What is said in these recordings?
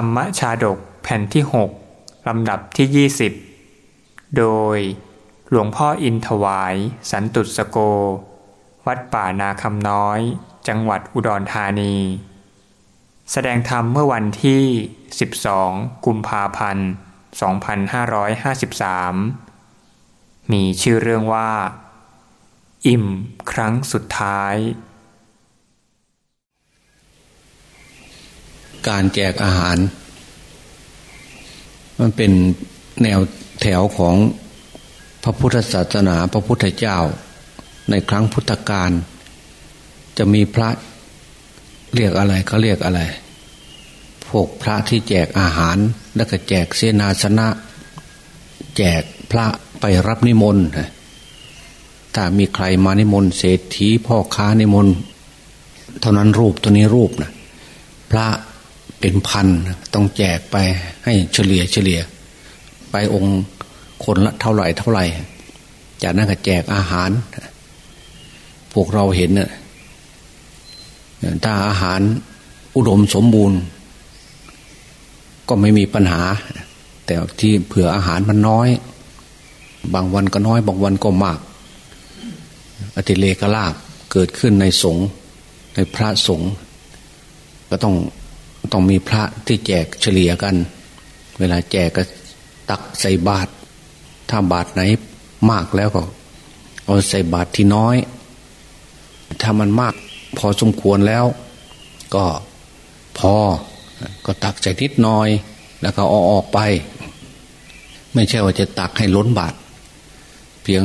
รรมชาดกแผ่นที่ 6 ลำดับที่ 20 โดยหลวงพ่ออินถวาย สันตุสโก วัดป่านาคำน้อย จังหวัดอุดรธานี แสดงธรรมเมื่อวันที่ 12 กุมภาพันธ์ 2553 มีชื่อเรื่องว่า อิ่มครั้งสุดท้าย การแจกอาหาร มันเป็นแนวแถวของพระพุทธศาสนาพระพุทธเจ้า ในครั้งพุทธกาลจะมีพระเรียกอะไรเขาเรียกอะไร พวกพระที่แจกอาหาร แล้วก็แจกเสนาสนะ แจกพระไปรับนิมนต์ถ้ามีใครมานิมนต์เศรษฐีพ่อค้านิมนต์เท่านั้นรูปตัวนี้รูปนะพระ เป็นพันต้องแจกไปให้เฉลี่ยเฉลี่ย ไปองค์คนละเท่าไหร่เท่าไหร่ จากนั้นก็แจกอาหาร พวกเราเห็นน่ะถ้าอาหารอุดมสมบูรณ์ ก็ไม่มีปัญหา แต่ที่เผื่ออาหารมันน้อย บางวันก็น้อย บางวันก็มาก อติเลกลาบเกิดขึ้นในสงฆ์ในพระสงฆ์ก็ต้อง ต้องมีพระที่แจกเฉลี่ยกัน เวลาแจกก็ตักใส่บาตรถ้าบาตรไหนมากแล้วก็เอาใส่บาตรที่น้อย ถ้ามันมากพอสมควรแล้ว ก็พอก็ตักใส่นิดน้อย แล้วก็เอาออกไป ไม่ใช่ว่าจะตักให้ล้นบาตรเพียง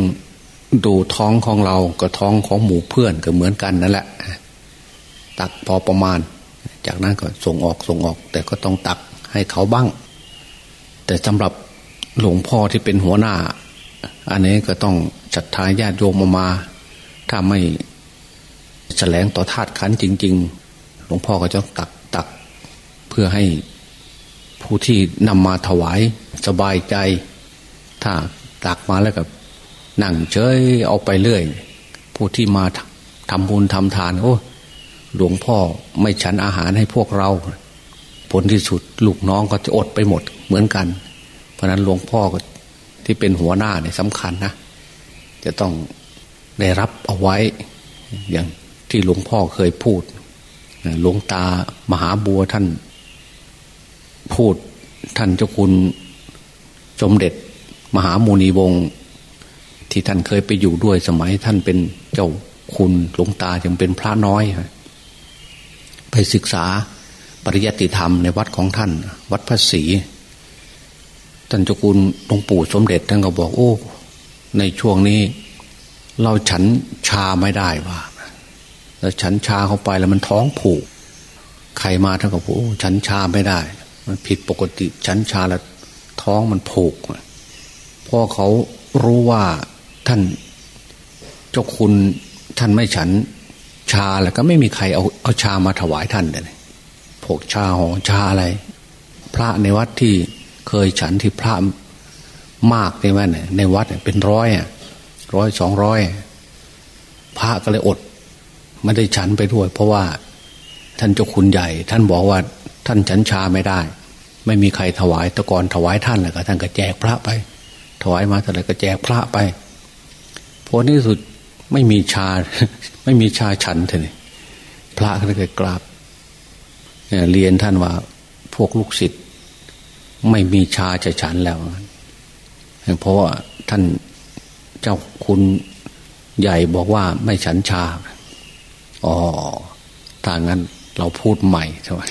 ดูท้องของเรากับท้องของหมู่เพื่อนก็เหมือนกันนั่นแหละ ตักพอประมาณ จากนั้นก็ส่งออกส่งออก แต่ก็ต้องตักให้เขาบ้าง แต่สำหรับหลวงพ่อที่เป็นหัวหน้า อันนี้ก็ต้องจัดทายญาติโยมมามา ถ้าไม่แสลงต่อธาตุขันจริง ๆ หลวงพ่อก็จะตักตักเพื่อให้ผู้ที่นำมาถวายสบายใจ ถ้าตักมาแล้วกับนั่งเฉยเอาไปเรื่อย ผู้ที่มาทำบุญทำทานโอ้ หลวงพ่อไม่ฉันอาหารให้พวกเรา ผลที่สุดลูกน้องก็จะอดไปหมดเหมือนกัน เพราะนั้นหลวงพ่อที่เป็นหัวหน้าเนี่ยสำคัญนะ จะต้องได้รับเอาไว้ อย่างที่หลวงพ่อเคยพูดหลวงตามหาบัวท่าน พูดท่านเจ้าคุณสมเด็จ มหามูนีวงศ์ที่ท่านเคยไปอยู่ด้วยสมัยท่านเป็นเจ้าคุณหลวงตายังเป็นพระน้อย ไปศึกษาปริยัติธรรมในวัดของท่าน วัดพระศรีท่านเจ้าคุณหลวงปู่สมเด็จท่านก็บอกโอ้ ในช่วงนี้ เราฉันชาไม่ได้ว่าแล้วฉันชาเข้าไปแล้วมันท้องผูกใครมาท่านก็บอกโอ้ฉันชาไม่ได้ มันผิดปกติฉันชาแล้วท้องมันผูกพอเขารู้ว่าท่านเจ้าคุณท่านไม่ฉัน ชาแล้วก็ไม่มีใครเอาเอาชามาถวายท่านเลยพวกชาหอชาอะไร พระในวัดที่เคยฉันที่พระมากในวัดเนี่ยในวัดเป็นร้อยอะร้อยสองร้อยพระก็เลยอดไม่ได้ฉันไปด้วย เพราะว่าท่านเจ้าคุณใหญ่ ท่านบอกว่าท่านฉันชาไม่ได้ ไม่มีใครถวายตะกอนถวายท่านเลยก็ท่านก็แจกพระไป ถวายมาแต่ละก็แจกพระไปผลที่สุดไม่มีชา ไม่มีชาฉันเลยพระก็เลยกราบเรียนท่านว่าพวกลูกศิษย์ไม่มีชาจะฉันแล้ว เพราะว่าท่านเจ้าคุณใหญ่บอกว่าไม่ฉันชา อ๋อถ้างั้นเราพูดใหม่ใช่ไหม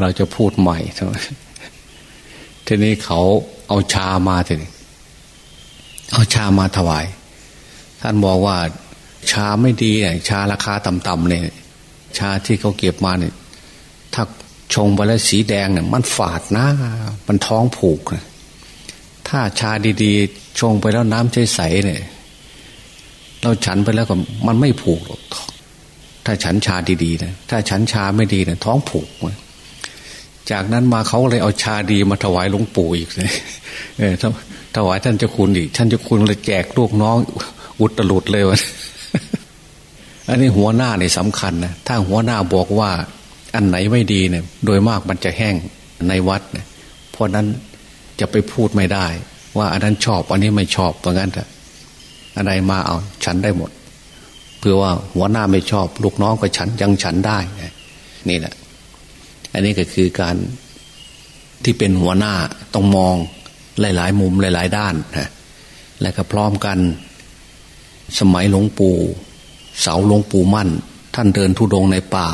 เราจะพูดใหม่ใช่ไหมทีนี้เขาเอาชามาทีนี้เอาชามาถวาย ท่านบอกว่า ชาไม่ดีเนี่ยชาราคาต่ำๆเนี่ยชาที่เขาเก็บมาเนี่ยถ้าชงไปแล้วสีแดงเนี่ยมันฝาดนะมันท้องผูกนะถ้าชาดีๆ ชงไปแล้วน้ำใสๆเนี่ยเราฉันไปแล้วก็มันไม่ผูกหรอกถ้าฉันชาดีๆนะถ้าฉันชาไม่ดีเนี่ยท้องผูกนะจากนั้นมาเขาเลยเอาชาดีมาถวายหลวงปู่อีกเลยเออถวายท่านเจ้าคุณอีกท่านเจ้าคุณเลยแจกลูกน้องอุตลุดเลยวะ อันนี้หัวหน้าในสำคัญนะถ้าหัวหน้าบอกว่าอันไหนไม่ดีเนี่ย โดยมากมันจะแห้งในวัดเนี่ยเพราะนั้นจะไปพูดไม่ได้ ว่าอันนั้นชอบ อันนี้ไม่ชอบเพราะงั้นเถอะอะไรมาเอา ฉันได้หมดเพื่อว่าหัวหน้าไม่ชอบ ลูกน้องก็ฉันยังฉันได้นี่แหละ อันนี้ก็คือการที่เป็นหัวหน้าต้องมองหลาย ๆ มุมหลาย ๆ ด้านนะและก็พร้อมกัน สมัยหลวงปู่ เสาหลวงปู่มั่น ท่านเดินทุดงในป่า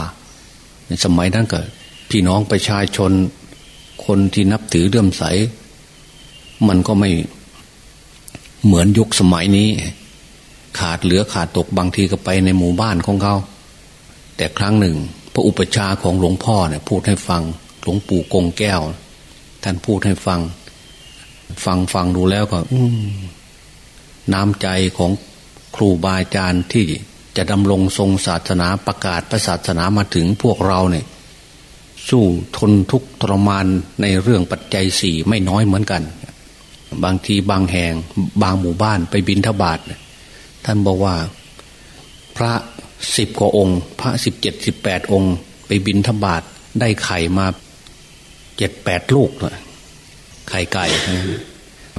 ในสมัยนั้นก็พี่น้องประชาชนคนที่นับถือเลื่อมใส มันก็ไม่เหมือนยุคสมัยนี้ ขาดเหลือขาดตกบางทีก็ไปในหมู่บ้านของเขา แต่ครั้งหนึ่ง พระอุปชาของหลวงพ่อเนี่ยพูดให้ฟังหลวงปู่กงแก้ว ท่านพูดให้ฟัง ฟังฟังดูแล้วก็น้ำใจของครูบาอาจารย์ที่ จะดำรงทรงศาสนาประกาศพระศาสนามาถึงพวกเราเนี่ย สู้ทนทุกทรมานในเรื่องปัจจัยสี่ไม่น้อยเหมือนกัน บางทีบางแห่งบางหมู่บ้านไปบินทบาทท่านบอกว่า พระสิบกว่าองค์ พระสิบเจ็ดสิบแปดองค์ ไปบินทบาทได้ไข่มาเจ็ดแปดลูกเลยไข่ไก่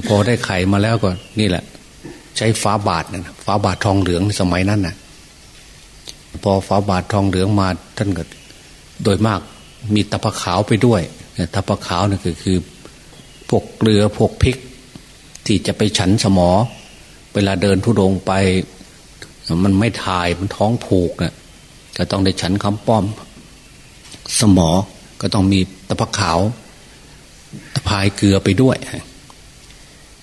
พอได้ไข่มาแล้วก็นี่แหละ ใช้ฟ้าบาทนะฟ้าบาททองเหลืองสมัยนั้นนะ่ะ พอฟ้าบาททองเหลืองมาท่านก็โดยมากมีตะปะขาวไปด้วยตะปะขาวนี่คือคือพวกเกลือพวกพริก ที่จะไปฉันสมอ เวลาเดินทุดงไป มันไม่ถ่ายมันท้องผูกนะก็ต้องได้ฉันคำป้อม สมอก็ต้องมีตะพักขาวตะพายเกลือไปด้วย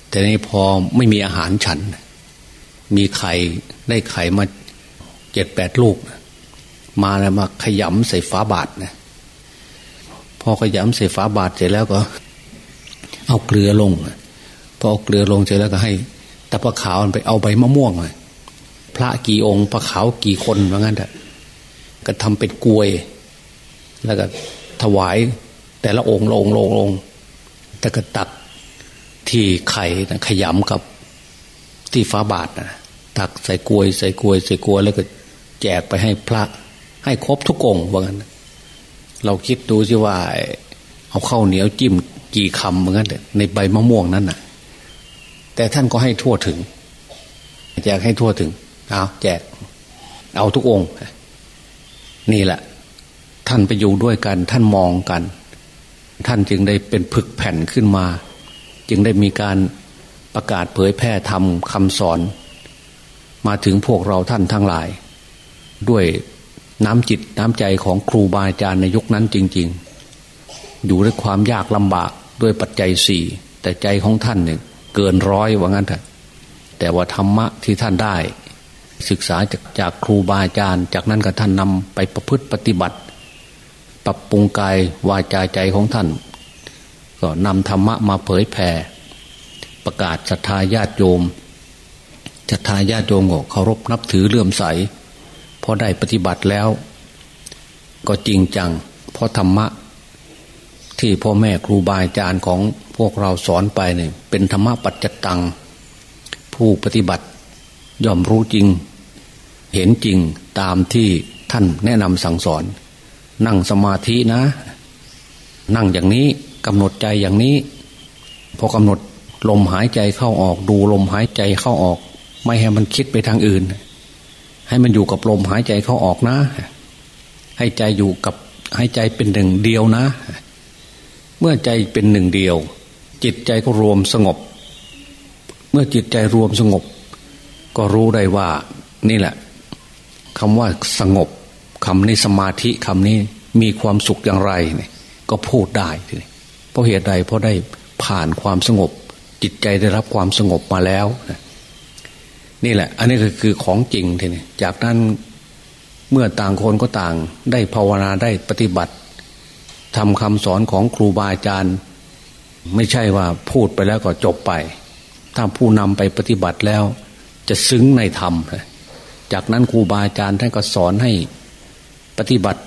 แต่นี้พอไม่มีอาหารฉัน มีไข่ได้ไข่มา เจ็ดแปดลูก มาแล้วมาขยำใส่ฟ้าบาทนะพอขยำใส่ฟ้าบาทเสร็จแล้วก็ เอาเกลือลงพอเอาเกลือลงเสร็จแล้วก็ให้ตะพะขาวไปเอาใบมะม่วงเลยพระกี่องค์พระขาวกี่คนว่างั้นแหะก็ทำเป็นกลวย แล้วก็ถวายแต่ละองค์ละองค์ละองค์แต่ก็ตักที่ไข่ขยำกับที่ฟ้าบาทนะตักใส่กลวย ใส่กลวย ใส่กลวยแล้วก็ แจกไปให้พระ ให้ครบทุกองค์ว่างั้นเราคิดดูสิว่า เอาข้าวเหนียวจิ้มกี่คำเหมือนกันในใบมะม่วงนั้นน่ะ แต่ท่านก็ให้ทั่วถึง แจกให้ทั่วถึง เอาแจก เอาทุกองค์ นี่แหละ ท่านไปอยู่ด้วยกัน ท่านมองกัน ท่านจึงได้เป็นผึกแผ่นขึ้นมา จึงได้มีการประกาศเผยแพร่ทำคำสอน มาถึงพวกเราท่านทั้งหลาย ด้วยน้ำจิตน้ำใจของครูบาอาจารย์ในยุคนั้นจริง ๆ อยู่ด้วยความยากลำบากด้วยปัจจัยสี่แต่ใจของท่านเนี่ยเกินร้อยว่างั้นเถอะแต่ว่าธรรมะที่ท่านได้ ศึกษาจากจากครูบาอาจารย์ จากนั้นก็ท่านนำไปประพฤติปฏิบัติ ปรับปรุงกายวาจาใจของท่าน ก็นำธรรมะมาเผยแผ่ประกาศศรัทธาญาติโยมศรัทธาญาติโยมก็เคารพนับถือเลื่อมใส พอได้ปฏิบัติแล้ว ก็จริงจัง เพราะธรรมะ ที่พ่อแม่ครูบาอาจารย์ของพวกเราสอนไปเนี่ยเป็นธรรมะปัจจตัง ผู้ปฏิบัติย่อมรู้จริง เห็นจริงตามที่ท่านแนะนำสั่งสอน นั่งสมาธินะ นั่งอย่างนี้กำหนดใจอย่างนี้ พอกำหนดลมหายใจเข้าออกดูลมหายใจเข้าออก ไม่ให้มันคิดไปทางอื่น ให้มันอยู่กับลมหายใจเข้าออกนะ ให้ใจอยู่กับให้ใจเป็นหนึ่งเดียวนะ เมื่อใจเป็นหนึ่งเดียว จิตใจก็รวมสงบ เมื่อจิตใจรวมสงบ ก็รู้ได้ว่า นี่แหละคำว่าสงบคำนี้สมาธิคำนี้มีความสุขอย่างไรเนี่ยก็พูดได้ทีเพราะเหตุใดเพราะได้ผ่านความสงบ จิตใจได้รับความสงบมาแล้วนี่ นี่แหละ อันนี้ก็คือของจริงทีนี้จากนั้นเมื่อต่างคนก็ต่างได้ภาวนาได้ปฏิบัติทำคำสอนของครูบาอาจารย์ ไม่ใช่ว่าพูดไปแล้วก็จบไป ถ้าผู้นำไปปฏิบัติแล้ว จะซึ้งในธรรม จากนั้นครูบาอาจารย์ท่านก็สอนให้ปฏิบัติ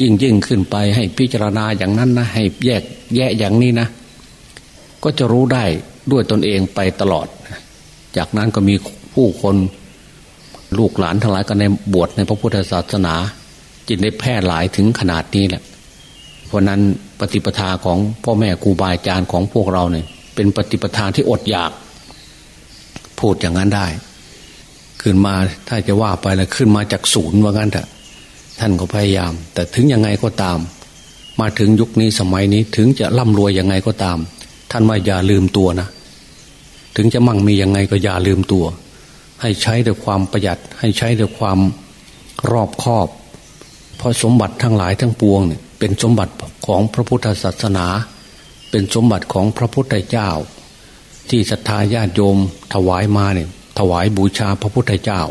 ยิ่งยิ่งขึ้นไปให้พิจารณาอย่างนั้นนะให้แยกแยะอย่างนี้นะ ก็จะรู้ได้ด้วยตนเองไปตลอด จากนั้นก็มี ผู้คนลูกหลานทั้งหลายกันในบวชในพระพุทธศาสนาจึงได้แพร่หลายถึงขนาดนี้แหละ เพราะนั้นปฏิปทาของพ่อแม่ครูบาอาจารย์ของพวกเราเนี่ย เป็นปฏิปทาที่อดอยาก พูดอย่างนั้นได้ ขึ้นมาถ้าจะว่าไปแล้วขึ้นมาจากศูนย์ว่างั้นเถอะท่านก็พยายาม แต่ถึงยังไงก็ตาม มาถึงยุคนี้สมัยนี้ถึงจะร่ำรวยยังไงก็ตาม ท่านว่าอย่าลืมตัวนะถึงจะมั่งมียังไงก็อย่าลืมตัว ให้ใช้ด้วยความประหยัด ให้ใช้ด้วยความรอบคอบ เพราะสมบัติทั้งหลายทั้งปวงเนี่ยเป็นสมบัติของพระพุทธศาสนา เป็นสมบัติของพระพุทธเจ้า ที่ศรัทธาญาติโยมถวายมาเนี่ยถวายบูชาพระพุทธเจ้า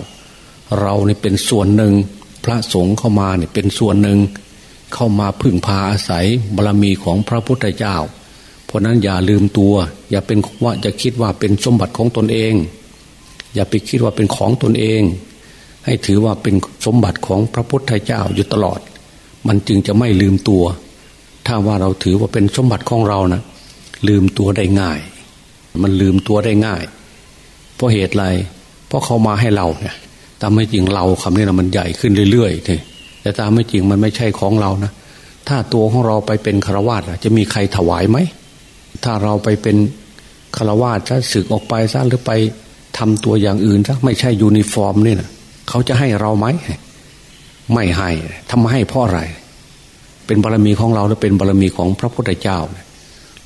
เราเนี่ยเป็นส่วนหนึ่งพระสงฆ์เข้ามาเนี่ยเป็นส่วนหนึ่งเข้ามาพึ่งพาอาศัยบารมีของพระพุทธเจ้า เพราะนั้นอย่าลืมตัว อย่าเป็นว่าจะคิดว่าเป็นสมบัติของตนเอง อย่าไปคิดว่าเป็นของตนเอง ให้ถือว่าเป็นสมบัติของพระพุทธเจ้าอยู่ตลอด มันจึงจะไม่ลืมตัว ถ้าว่าเราถือว่าเป็นสมบัติของเรานะลืมตัวได้ง่าย มันลืมตัวได้ง่าย เพราะเหตุไรเพราะเขามาให้เราเนี่ยตามไม่จริงเราคำนี้นะมันใหญ่ขึ้นเรื่อยๆทีแต่ตามไม่จริงมันไม่ใช่ของเรานะถ้าตัวของเราไปเป็นฆราวาสจะมีใครถวายไหมถ้าเราไปเป็นฆราวาสถ้าสึกออกไปซะหรือไป ทำตัวอย่างอื่นซะไม่ใช่ยูนิฟอร์มนี่นะเขาจะให้เราไหมไม่ให้ทำให้เพราะอะไร เป็นบารมีของเราหรือเป็นบารมีของพระพุทธเจ้า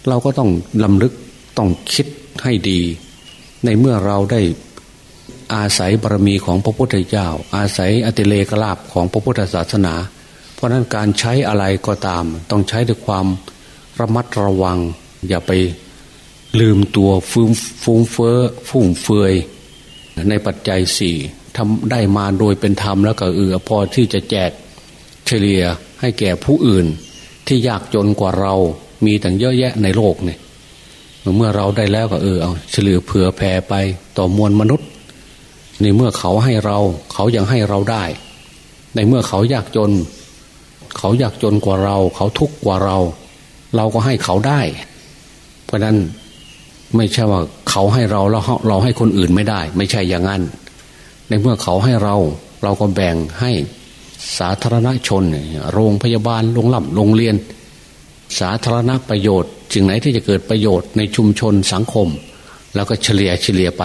เราก็ต้องรำลึกต้องคิดให้ดี ในเมื่อเราได้อาศัยบารมีของพระพุทธเจ้า อาศัยอติเรกลาภของพระพุทธศาสนา เพราะนั้นการใช้อะไรก็ตาม ต้องใช้ด้วยความระมัดระวัง อย่าไป ลืมตัวฟุ้งฟุ้งเฟ้อฟุ่งเฟือยในปัจจัยสี่ทำได้มาโดยเป็นธรรมแล้วก็เอือพอที่จะแจกเฉลี่ยให้แก่ผู้อื่น ที่ยากจนกว่าเรามีแต่งเยอะแยะในโลกเนี่ยเมื่อเราได้แล้วก็เออเอาเฉลี่ยเผื่อแผ่ไปต่อมวลมนุษย์ ในเมื่อเขาให้เรา เขายังให้เราได้ ในเมื่อเขายากจน เขายากจนกว่าเรา เขาทุกข์กว่าเรา เราก็ให้เขาได้ เพราะนั้น ไม่ใช่ว่าเขาให้เราแล้วเราให้คนอื่นไม่ได้ ไม่ใช่อย่างนั้น ในเมื่อเขาให้เรา เราก็แบ่งให้สาธารณชน โรงพยาบาลโรงล่ำโรงเรียน สาธารณประโยชน์สิ่งไหนที่จะเกิดประโยชน์ในชุมชนสังคม แล้วก็เฉลี่ยเฉลี่ยไป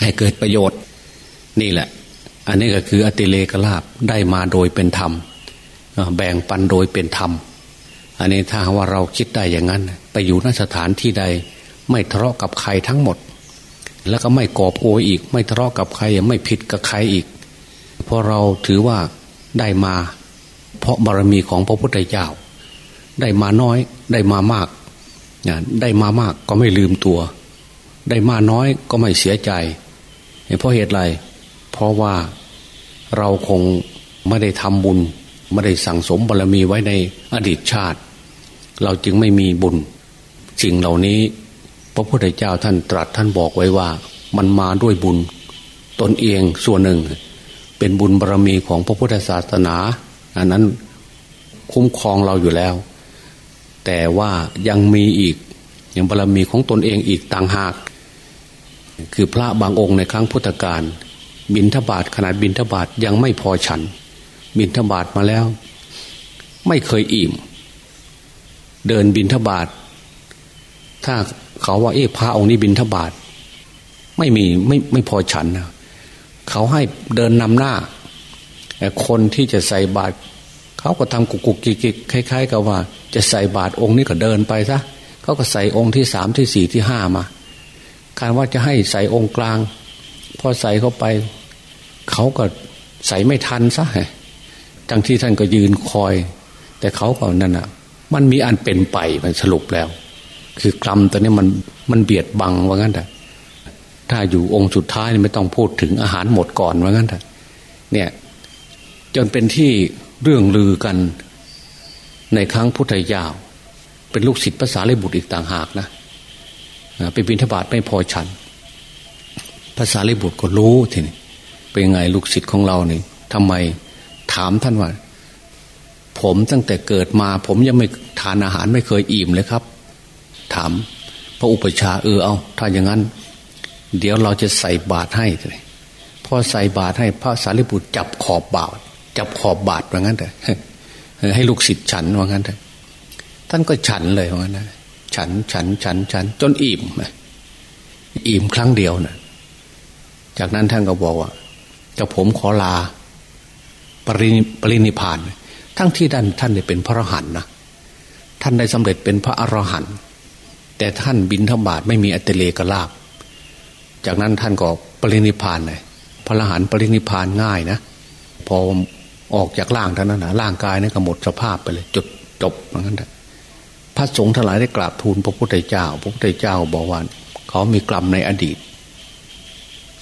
ให้เกิดประโยชน์ นี่แหละ อันนี้ก็คืออติเลกลาบได้มาโดยเป็นธรรมแบ่งปันโดยเป็นธรรม อันนี้ถ้าว่าเราคิดได้อย่างนั้น ไปอยู่นสถานที่ใด ไม่ทะเลาะกับใครทั้งหมด แล้วก็ไม่กอบโกยอีก ไม่ทะเลาะกับใครไม่ผิดกับใครอีก เพราะเราถือว่าได้มา เพราะบารมีของพระพุทธเจ้า ได้มาน้อยได้มามากได้มามากก็ไม่ลืมตัว ได้มาน้อยก็ไม่เสียใจเพราะเหตุไร เพราะว่าเราคงไม่ได้ทำบุญไม่ได้สั่งสมบารรมีไว้ในอดีตชาติ เราจึงไม่มีบุญสิ่งเหล่านี้ พระพุทธเจ้าท่านตรัสท่านบอกไว้ว่า มันมาด้วยบุญ ตนเองส่วนหนึ่ง เป็นบุญบารรมีของพระพุทธศาสนา อันนั้นคุ้มครองเราอยู่แล้ว แต่ว่ายังมีอีกอย่างบารรมีของตนเองอีกต่างหาก คือพระบางองค์ในครั้งพุทธกาลบินทบาทขนาดบินทบาทยังไม่พอฉัน บินทบาทมาแล้ว ไม่เคยอิ่ม เดินบินทบาทถ้า เขาว่าเอ๊ะพระองค์นี้บินทบาทไม่มีไม่ไม่พอฉันนะเขาให้เดินนำหน้าแต่คนที่จะใส่บาตรเขาก็ทำกุกกุกกิกคล้าย ๆ กับว่า จะใส่บาตรองค์นี้ก็เดินไปซะเขาก็ใส่องค์ที่สามที่สี่ที่ห้ามาการว่าจะให้ใส่องค์กลาง พอใส่เข้าไป เขาก็ใส่ไม่ทันซะทั้งที่ท่านก็ยืนคอย แต่เขาก็นั่นอะ มันมีอันเป็นไปมันสรุปแล้ว คือกรรมตัวนี้มันมันเบียดบังว่างั้นแต่ถ้าอยู่องค์สุดท้ายไม่ต้องพูดถึงอาหารหมดก่อนว่างั้นแต่เนี่ย จนเป็นที่เรื่องลือกันในครั้งพุทธยาว เป็นลูกศิษย์ภาษาเลบุตรอีกต่างหากนะไปบินทบาทไม่พอฉันภาษาลิบุตรก็รู้ทีนี้เป็นไงลูกศิษย์ของเราเนี่ยทำไมถามท่านว่า ผมตั้งแต่เกิดมา ผมยังไม่ทานอาหารไม่เคยอิ่มเลยครับ ถาม พระอุปชาเออเอาถ้าอย่างนั้น เดี๋ยวเราจะใส่บาตรให้เลยพอใส่บาตรให้พระสารีบุตรจับขอบบาตรจับขอบบาทว่างั้นเถอะให้ลูกศิษย์ฉันว่างั้นเถอะท่านก็ฉันเลยว่างั้นนะฉันฉันฉันฉันจนอิ่มอิ่มครั้งเดียวนะจากนั้นท่านก็บอกว่าจะผมขอลาปริปรินิพาน ทั้งที่ท่านท่านได้เป็นพระอรหันต์นะท่านได้สำเร็จเป็นพระอรหันต์ แต่ท่านบินทบาทไม่มีอัตเลกลาบจากนั้นท่านก็ปรินิพานเลยพระรหันปรินิพานง่ายนะ พอออกจากร่างท่านนั้นนะร่างกายนี่ก็หมดสภาพไปเลยจุดจบเหมือนกันพระสงฆ์ทั้งหลายได้กราบทูลพระพุทธเจ้า พระพุทธเจ้าบอกว่าเขามีกรรมในอดีต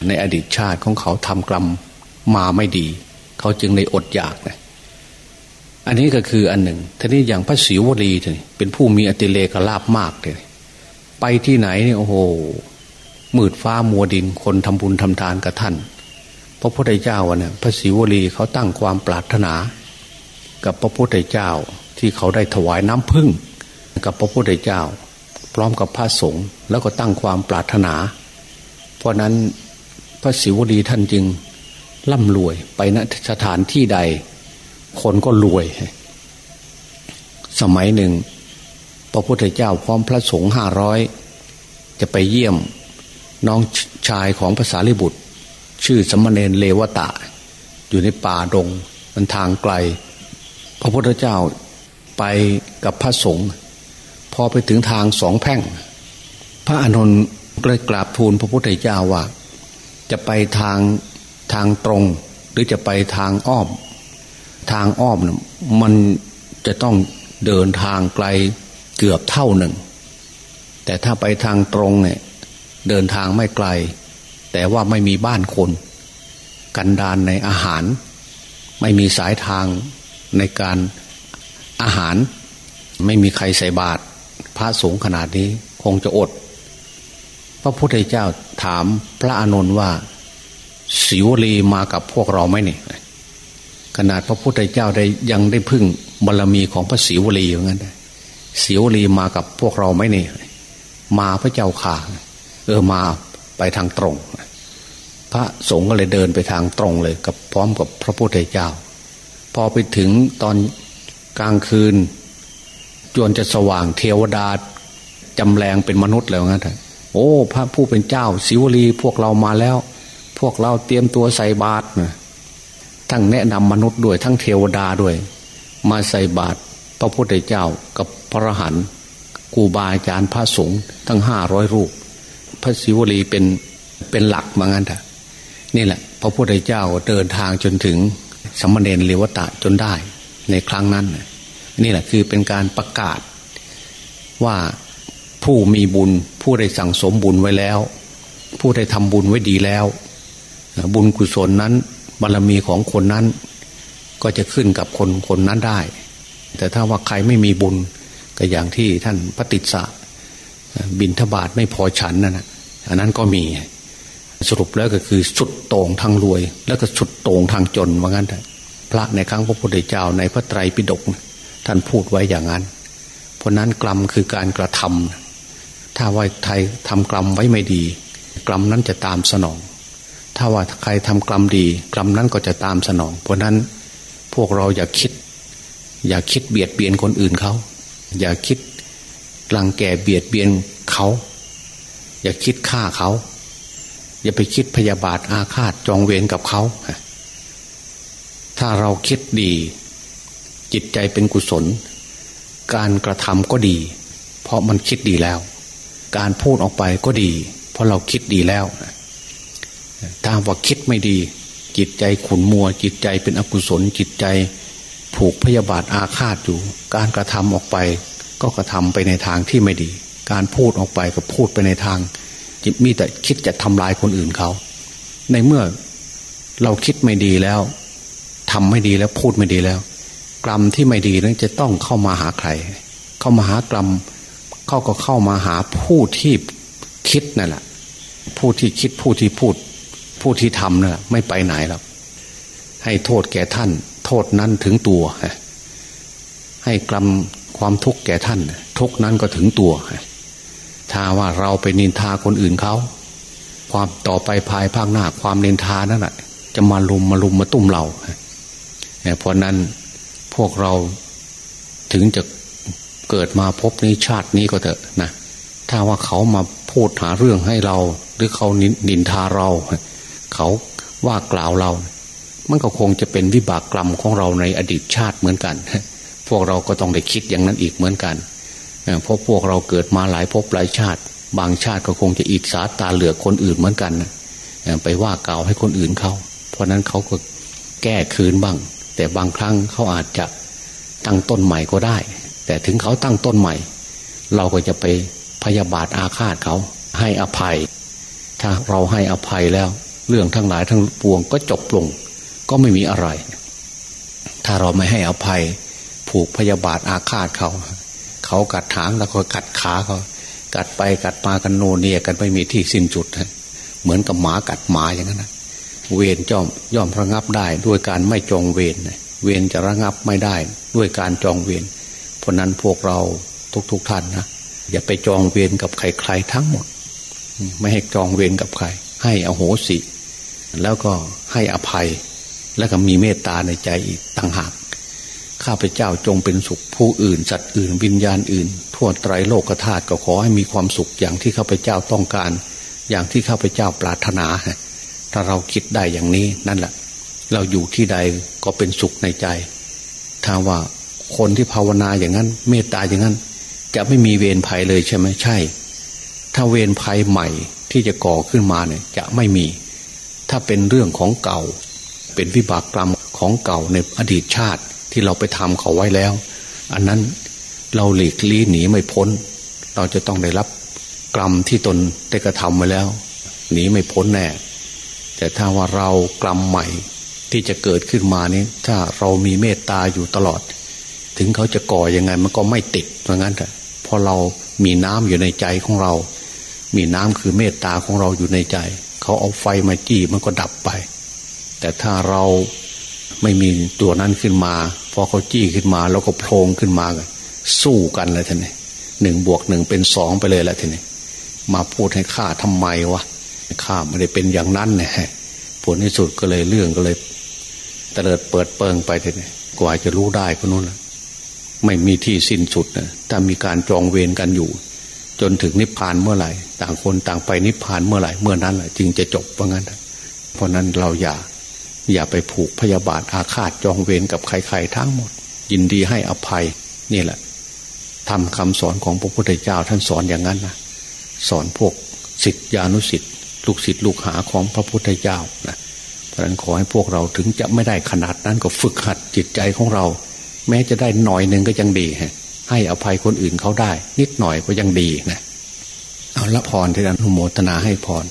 ในอดีตชาติของเขาทำกรรมมาไม่ดี เขาจึงในอดอยากนะอันนี้ก็คืออันหนึ่งทีนี้อย่างพระศิวลีเป็นผู้มีอติเลกลาบมากเลย ไปที่ไหนเนี่ยโอ้โหมืดฟ้ามัวดินคนทำบุญทำทานกับท่าน พระพุทธเจ้าเนี่ยพระศิวลีเขาตั้งความปรารถนา กับพระพุทธเจ้าที่เขาได้ถวายน้ำพึ่ง กับพระพุทธเจ้า พร้อมกับพระสงฆ์แล้วก็ตั้งความปรารถนา เพราะนั้นพระศิวลีท่านจึงร่ำรวยไปณสถานที่ใด คนก็รวย สมัยหนึ่ง พระพุทธเจ้าพร้อมพระสงฆ์ห้าร้อยจะไปเยี่ยมน้องชายของภาษาลิบุตร ชื่อสมณเณรเลวตะ อยู่ในป่าดงมันทางไกล พระพุทธเจ้าไปกับพระสงฆ์พอไปถึงทางสองแพ่ง พระอนุนก็เลยกราบทูลพระพุทธเจ้าว่า จะไปทางทางตรง หรือจะไปทางอ้อม ทางอ้อมมันจะต้องเดินทางไกล เกือบเท่าหนึ่ง แต่ถ้าไปทางตรงเนี่ยเดินทางไม่ไกล แต่ว่าไม่มีบ้านคน กันดานในอาหาร ไม่มีสายทางในการอาหาร ไม่มีใครใส่บาตรพระสงฆ์ขนาดนี้คงจะอด พระพุทธเจ้าถามพระอานนท์ว่าสิวลีมากับพวกเราไหมเนี่ยขนาดพระพุทธเจ้าได้ยังได้พึ่งบารรมีของพระศิวลีอย่างนั้น ศิวลีมากับพวกเราไหมเนี่ยมาพระเจ้าข่าเออมาไปทางตรง พระสงฆ์ก็เลยเดินไปทางตรงเลย กับพร้อมกับพระพุทธเจ้า พอไปถึงตอนกลางคืน จวนจะสว่างเทวดาจำแรงเป็นมนุษย์แล้วงั้นโอ้ พระผู้เป็นเจ้า สิวลีพวกเรามาแล้ว พวกเราเตรียมตัวใส่บาตรนะทั้งแนะนำมนุษย์ด้วย ทั้งเทวดาด้วย มาใส่บาตร พระพุทธเจ้ากับพระหันกูบาอาจารย์พระสงฆ์ทั้งห้าร้อยรูป พระศิวลีเป็นเป็นหลักมางั้นเถอะนี่แหละ พระพุทธเจ้าเดินทางจนถึงสมณเณรเลวตะจนได้ในครั้งนั้น นี่แหละคือเป็นการประกาศ ว่าผู้มีบุญผู้ได้สั่งสมบุญไว้แล้ว ผู้ได้ทำบุญไว้ดีแล้ว บุญกุศลนั้นบารรมีของคนนั้น ก็จะขึ้นกับคนคนนั้นได้ แต่ถ้าว่าใครไม่มีบุญก็อย่างที่ท่านพระติสะบินทบาทไม่พอฉันนั่นนะอันนั้นก็มีสรุปแล้วก็คือสุดโต่งทางรวย แล้วก็สุดโต่งทางจนว่างั้นพระในครั้งพระพุทธเจ้าในพระไตรปิฎกท่านพูดไว้อย่างนั้น เพราะนั้นกรรมคือการกระทำถ้าว่าไทยทำกรรมไว้ไม่ดี กรรมนั้นจะตามสนอง ถ้าว่าใครทำกรรมดี กรรมนั้นก็จะตามสนอง เพราะนั้นพวกเราอย่าคิด อย่าคิดเบียดเบียนคนอื่นเขา อย่าคิดรังแกเบียดเบียนเขา อย่าคิดฆ่าเขา อย่าไปคิดพยาบาทอาฆาตจองเวรกับเขา ถ้าเราคิดดี จิตใจเป็นกุศล การกระทำก็ดี เพราะมันคิดดีแล้ว การพูดออกไปก็ดี เพราะเราคิดดีแล้วถ้าว่าคิดไม่ดี จิตใจขุนมัว จิตใจเป็นอกุศลจิตใจ ผูกพยาบาทอาฆาตอยู่ การกระทำออกไป ก็กระทำไปในทางที่ไม่ดี การพูดออกไปก็พูดไปในทางจิตมีแต่คิดจะทำลายคนอื่นเขา ในเมื่อเราคิดไม่ดีแล้วทำไม่ดีแล้วพูดไม่ดีแล้ว กรรมที่ไม่ดีนั้นจะต้องเข้ามาหาใคร เข้ามาหากรรมเข้าก็เข้ามาหาผู้ที่คิดนั่นแหละผู้ที่คิดผู้ที่พูด ผู้ที่ทำเนี่ยไม่ไปไหนหรอกให้โทษแก่ท่าน โทษนั้นถึงตัว ให้กรรมความทุกข์แก่ท่าน ทุกนั้นก็ถึงตัว ถ้าว่าเราไปนินทาคนอื่นเขา ความต่อไปภายภาคหน้า ความนินทานั่นแหะจะมาลุมมาลุมมาตุ้มเราเพราะนั้นพวกเราถึงจะเกิดมาพบนี้ชาตินี้ก็เถอะนะถ้าว่าเขามาพูดหาเรื่องให้เรา หรือเขานินทาเรา เขาว่ากล่าวเรา มันก็คงจะเป็นวิบากกรรมของเราในอดีตชาติเหมือนกัน พวกเราก็ต้องได้คิดอย่างนั้นอีกเหมือนกันเพราะพวกเราเกิดมาหลายภพหลายชาติ บางชาติก็คงจะอิจฉาตาเหลือคนอื่นเหมือนกันไปว่ากล่าวให้คนอื่นเขา เพราะนั้นเขาก็แก้คืนบ้าง แต่บางครั้งเขาอาจจะตั้งต้นใหม่ก็ได้ แต่ถึงเขาตั้งต้นใหม่ เราก็จะไปพยาบาทอาฆาตเขา ให้อภัย ถ้าเราให้อภัยแล้ว เรื่องทั้งหลายทั้งปวงก็จบลง ก็ไม่มีอะไร ถ้าเราไม่ให้อภัย ผูกพยาบาทอาฆาตเขา เขากัดถางแล้วก็กัดขาเขา กัดไปกัดมากันโนเนียกันไม่มีที่สิ้นจุดเหมือนกับหมากัดหมาอย่างนั้นนะเวรจอมย่อมระงับได้ด้วยการไม่จองเวรเวรจะระงับไม่ได้ด้วยการจองเวรเพราะนั้นพวกเราทุกๆทท่านนะอย่าไปจองเวรกับใครๆทั้งหมด ไม่ให้จองเวรกับใคร ให้อโหสิ แล้วก็ให้อภัย แล้วก็มีเมตตาในใจอีกต่างหากข้าพเจ้าจงเป็นสุขผู้อื่นสัตว์อื่น วิญญาณอื่น ทั่วไตรโลกธาตุก็ขอให้มีความสุขอย่างที่ข้าพเจ้าต้องการ อย่างที่ข้าพเจ้าปรารถนา ถ้าเราคิดได้อย่างนี้นั่นแหละ เราอยู่ที่ใดก็เป็นสุขในใจ ถ้าว่าคนที่ภาวนาอย่างนั้น เมตตาอย่างนั้น จะไม่มีเวรภัยเลยใช่ไหมใช่ ถ้าเวรภัยใหม่ที่จะก่อขึ้นมาเนี่ยจะไม่มี ถ้าเป็นเรื่องของเก่า เป็นวิบากกรรมของเก่าในอดีตชาติที่เราไปทำเขาไว้แล้ว อันนั้นเราหลีกลี่หนีไม่พ้น เราจะต้องได้รับกรรมที่ตนได้กระทำไว้แล้วหนีไม่พ้นแน่ แต่ถ้าว่าเรากรรมใหม่ที่จะเกิดขึ้นมานี้ ถ้าเรามีเมตตาอยู่ตลอด ถึงเขาจะก่อยังไงมันก็ไม่ติดเพราะงั้นแต่พอเรามีน้ำอยู่ในใจของเรา มีน้ำคือเมตตาของเราอยู่ในใจ เขาเอาไฟมาจี้มันก็ดับไป แต่ถ้าเราไม่มีตัวนั้นขึ้นมา พอเขาจี้ขึ้นมาแล้วก็โพลงขึ้นมา สู้กันเลยท่านนี่หนึ่งบวกหนึ่งเป็นสองไปเลยแหละท่านนี่มาพูดให้ข้าทำไมวะข้าไม่ได้เป็นอย่างนั้นเนี่ยผลที่สุดก็เลยเรื่องก็เลยเตลิดเปิดเปิงไปท่านนี่กว่าจะรู้ได้ก็นู้นละไม่มีที่สิ้นสุดนะถ้ามีการจองเวรกันอยู่ จนถึงนิพพานเมื่อไหร่ ต่างคนต่างไปนิพพานเมื่อไหร่ เมื่อนั้นแหละจึงจะจบเพราะงั้น เพราะนั้นเราอย่า อย่าไปผูกพยาบาทอาฆาตจองเวรกับใครๆทั้งหมด ยินดีให้อภัยนี่แหละทำคำสอนของพระพุทธเจ้าท่านสอนอย่างนั้นนะสอนพวกสิทธิานุสิทธิ์ลูกศิษย์ลูกหาของพระพุทธเจ้านะเพราะนั้นขอให้พวกเราถึงจะไม่ได้ขนาดนั้นก็ฝึกหัดจิตใจของเรา แม้จะได้หน่อยหนึ่งก็ยังดีฮะให้อภัยคนอื่นเขาได้ นิดหน่อยก็ยังดีนะเอาละพรที่อนุโมทนาให้พร